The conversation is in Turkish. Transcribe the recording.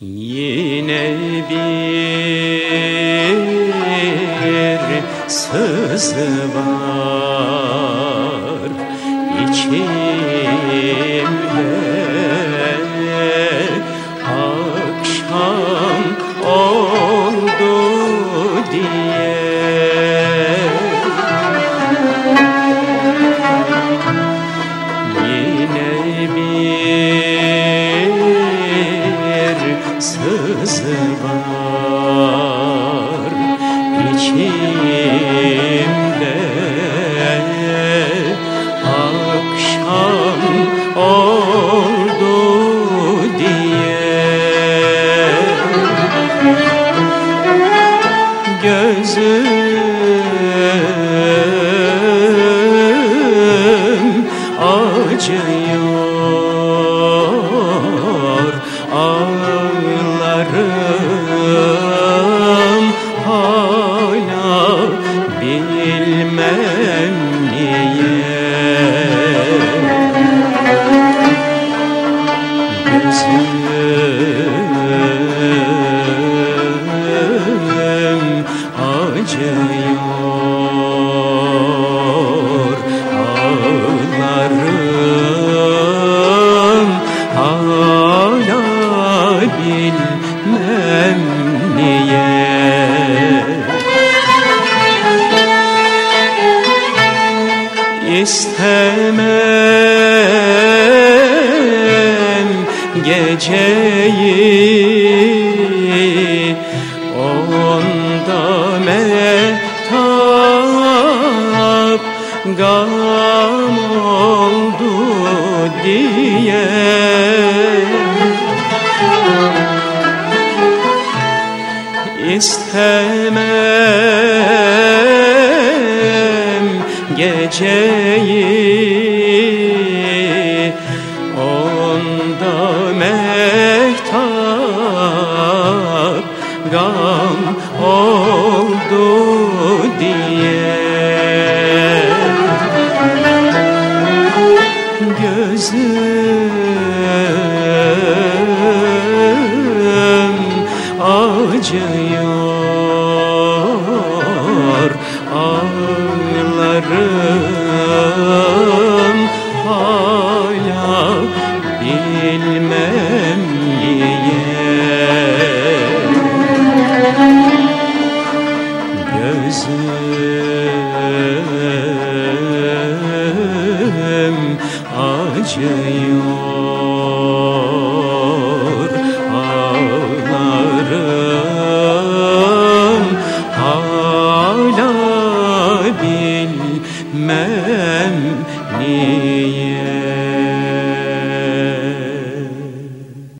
Yine bir sızı var içimde. Akşam oldu diye sızı var içimde. Akşam oldu diye. Gözüm acıyor bilmem niye Gözüm acıyor. Ağlarım hala bilmem niye İstemem geceyi. Onda mehtap gam oldu diye. İstemem geceyi Onda mehtap gam oldu diye. Gözüm acıyor Gözüm acıyor Ağlarım hala bilmem niye